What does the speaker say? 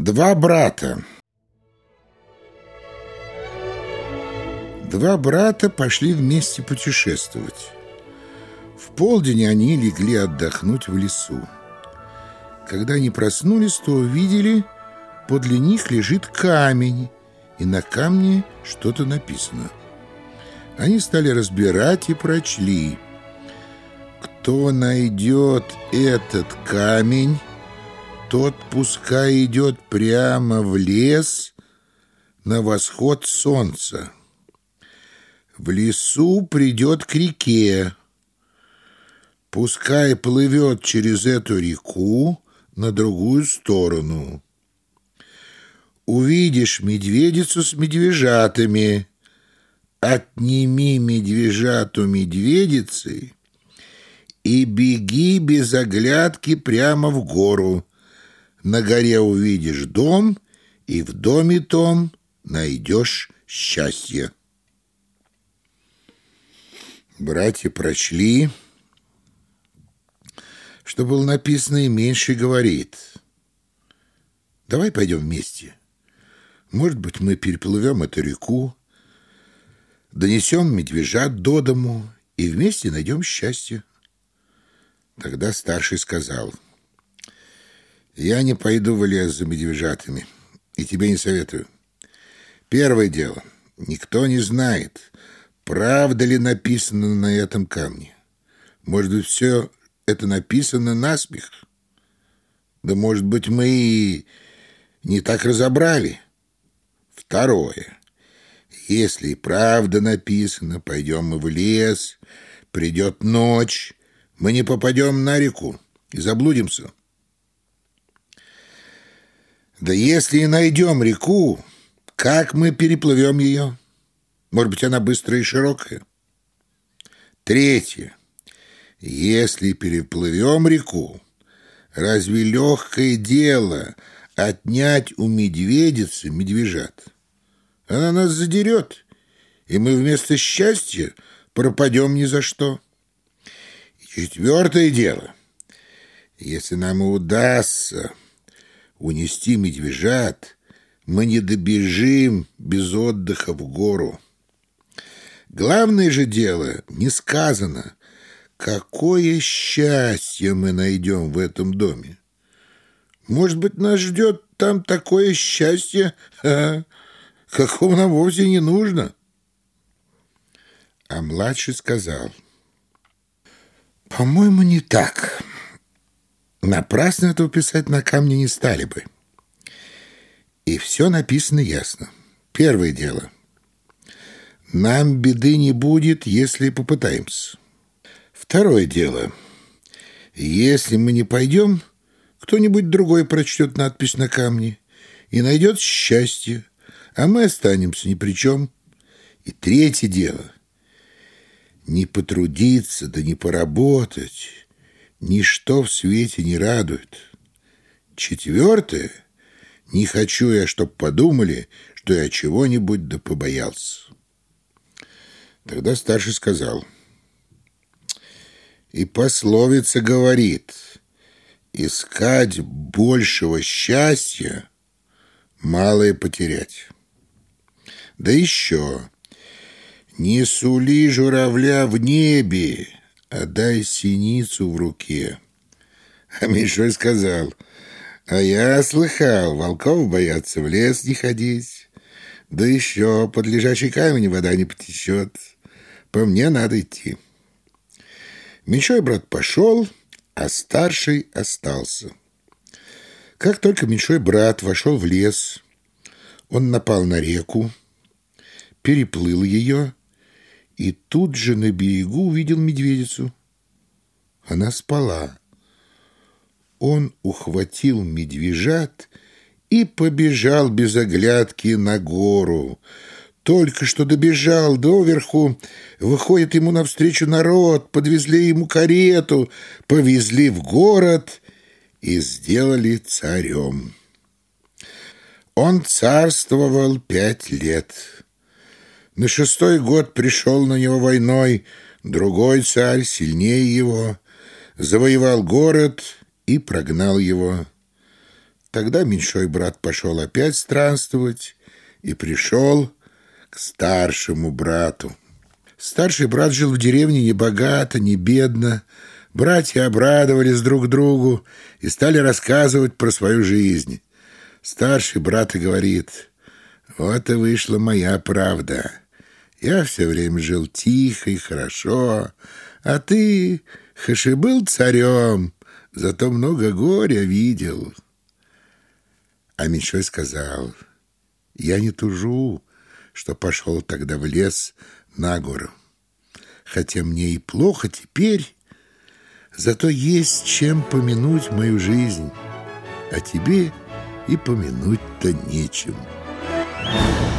Два брата. Два брата пошли вместе путешествовать. В полдень они легли отдохнуть в лесу. Когда они проснулись, то увидели, подле них лежит камень, и на камне что-то написано. Они стали разбирать и прочли. Кто найдет этот камень тот пускай идет прямо в лес на восход солнца. В лесу придет к реке. Пускай плывет через эту реку на другую сторону. Увидишь медведицу с медвежатами. Отними медвежату медведицы и беги без оглядки прямо в гору. На горе увидишь дом, и в доме том найдешь счастье. Братья прочли, что было написано, и меньше говорит. Давай пойдем вместе. Может быть, мы переплывем эту реку, донесем медвежат до дому и вместе найдем счастье. Тогда старший сказал — я не пойду в лес за медвежатами, и тебе не советую. Первое дело. Никто не знает, правда ли написано на этом камне. Может быть, все это написано наспех? Да, может быть, мы и не так разобрали. Второе. Если правда написано, пойдем мы в лес, придет ночь, мы не попадем на реку и заблудимся. Да если и найдем реку, как мы переплывем ее? Может быть, она быстрая и широкая? Третье. Если переплывем реку, разве легкое дело отнять у медведицы медвежат? Она нас задерет, и мы вместо счастья пропадем ни за что. И четвертое дело. Если нам удастся унести медвежат, мы не добежим без отдыха в гору. Главное же дело не сказано, какое счастье мы найдем в этом доме. Может быть, нас ждет там такое счастье, какого нам вовсе не нужно. А младший сказал, «По-моему, не так». Напрасно этого писать на камне не стали бы. И все написано ясно. Первое дело. Нам беды не будет, если попытаемся. Второе дело. Если мы не пойдем, кто-нибудь другой прочтет надпись на камне и найдет счастье, а мы останемся ни при чем. И третье дело. Не потрудиться, да не поработать ничто в свете не радует. Четвертое. Не хочу я, чтоб подумали, что я чего-нибудь да побоялся. Тогда старший сказал. И пословица говорит, искать большего счастья, малое потерять. Да еще, не сули журавля в небе, отдай синицу в руке. А Мишой сказал, а я слыхал, волков боятся в лес не ходить. Да еще под лежачий камень вода не потечет. По мне надо идти. Меньшой брат пошел, а старший остался. Как только меньшой брат вошел в лес, он напал на реку, переплыл ее и тут же на берегу увидел медведицу. Она спала. Он ухватил медвежат и побежал без оглядки на гору. Только что добежал доверху, выходит ему навстречу народ, подвезли ему карету, повезли в город и сделали царем. Он царствовал пять лет. На шестой год пришел на него войной другой царь, сильнее его, завоевал город и прогнал его. Тогда меньшой брат пошел опять странствовать и пришел к старшему брату. Старший брат жил в деревне не богато, не бедно. Братья обрадовались друг другу и стали рассказывать про свою жизнь. Старший брат и говорит, вот и вышла моя правда. Я все время жил тихо и хорошо, а ты, хоть и был царем, зато много горя видел. А меньшой сказал, я не тужу, что пошел тогда в лес на гору. Хотя мне и плохо теперь, зато есть чем помянуть мою жизнь, а тебе и помянуть-то нечем. Thank you.